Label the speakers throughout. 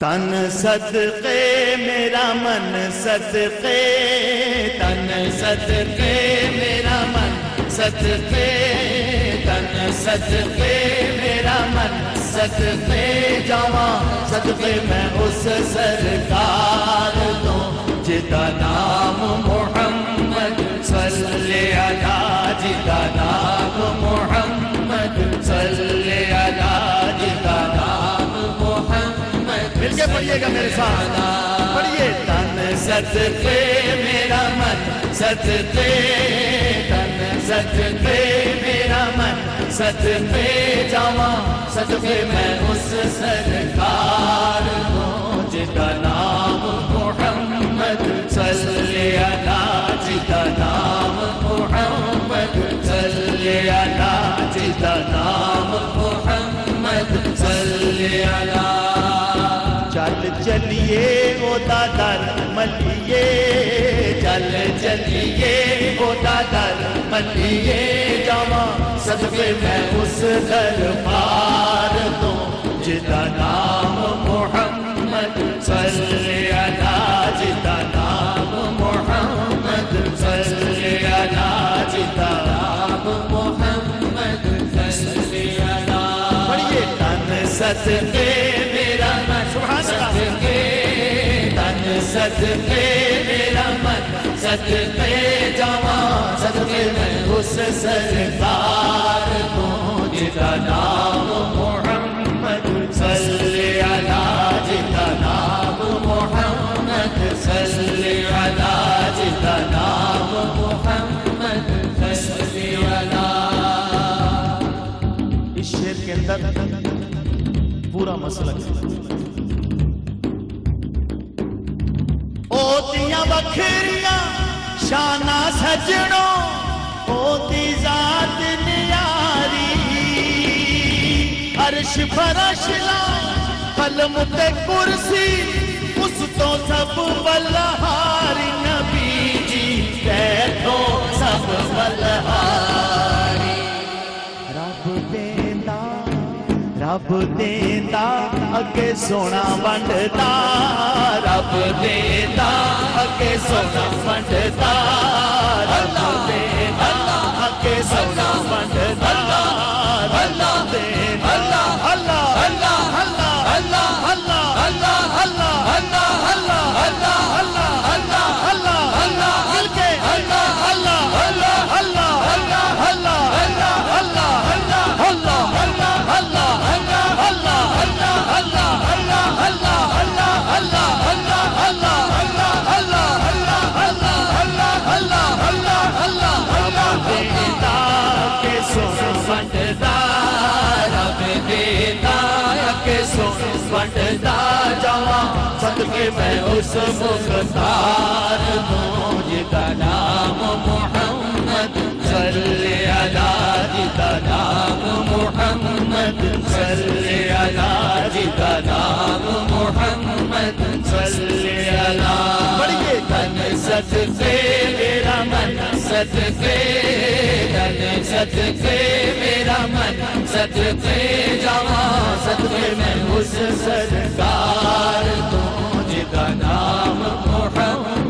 Speaker 1: تن صدقے، میرا من صدقے۔ تن صدقے، میرا من صدقے۔ تن صدقے، میرا من صدقے۔ جوان صدقے میں اس سرکار دوں جدا نام محمد صلی اللہ جدا نام محمد گا میرے ساتھ پڑھئے تن صدقے میرا من صدقے تن صدقے میرا من صدقے جوان صدقے میں اس سرکار دوں جدا نام محمد صلی اللہ جدا نام محمد صلی اللہ جدا نام محمد صلی اللہ چل چلیے وہ دادر ملیے چل چلیے وہ دادر ملیے جوان صدقے میں اس دربار دوں جدا نام محمد صلی اللہ جدا نام محمد صلی اللہ جدا نام محمد صلی اللہ پڑھئے تن صدقے سد پہ میرا من سد پہ جمع میں اس سرکار کو جتا نام محمد، صلی علی جتا نام محمد، صلی علی جتا نام محمد، صلی علی. اس شعر کے اندر پورا مسئلہ اوتیاں بکھریاں شانہ سجڑوں اوتی ذات نیاری عرش فرش لا قلم تے کرسی اس تو سب بلہاری نبی جی بیٹھو سب بلہاری رب دیندا رب دیندا اڳي سون بڻ دي اڳي سون بڻي میں اس مختار دوں جدا نام محمد صلی اللہ جدا نام محمد صلی اللہ جدا نام محمد صلی اللہ پڑھئے تن صدقے میرا من صدقے تن صدقے میرا من صدقے جوان صدقے میں اس سرکار دوں عودنا من محمد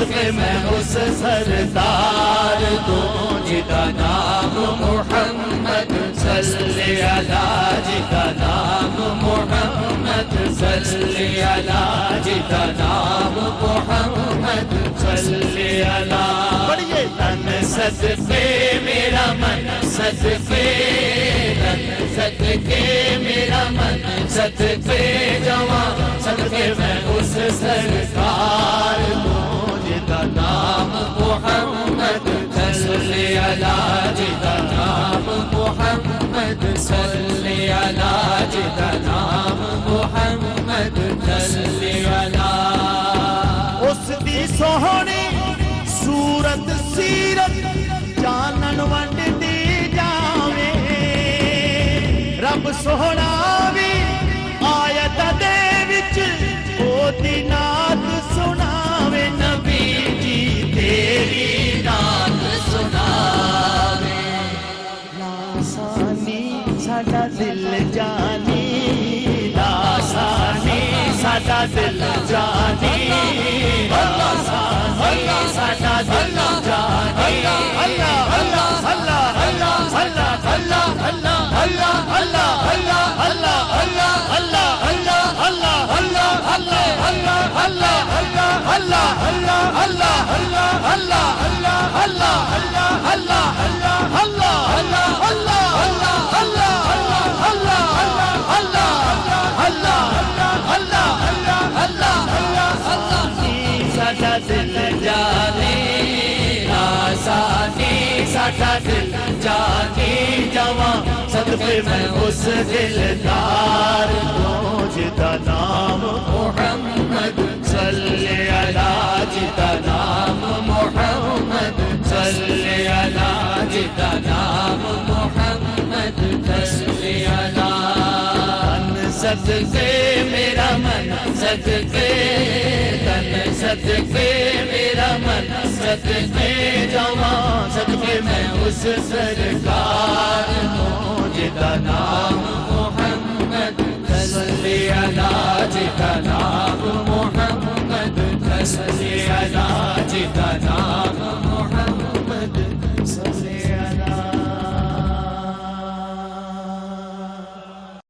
Speaker 1: صدقے میں اس سردار تو جدا جی نام محمد صلی اللہ جی جدا نام محمد صلی اللہ جی جدا نام محمد صلی اللہ پڑھئے تن صدقے میرا من صدقے تن صدقے میرا من صدقے جوان صدقے میں اس سرکار کو على جدنا محمد صلي على جدنا محمد ਸੋਹਣੀ ਸੂਰਤ ਸੀਰਤ ਜਾਣਨ ਵੰਡਦੀ ਜਾਵੇ ਰੱਬ ਸੋਹਣਾ ਵੀ ਆਇਤ ਦੇ ਵਿੱਚ ساٹھا دل جانے جواں صدقے میں اس دلدار کو سلام محمد تسلينا تن صدق میرا من صدق تن صدق میرا من صدق جوان صدق میں اس سرکار جدا نام محمد تسلينا جدا نام محمد تسلينا جدا نام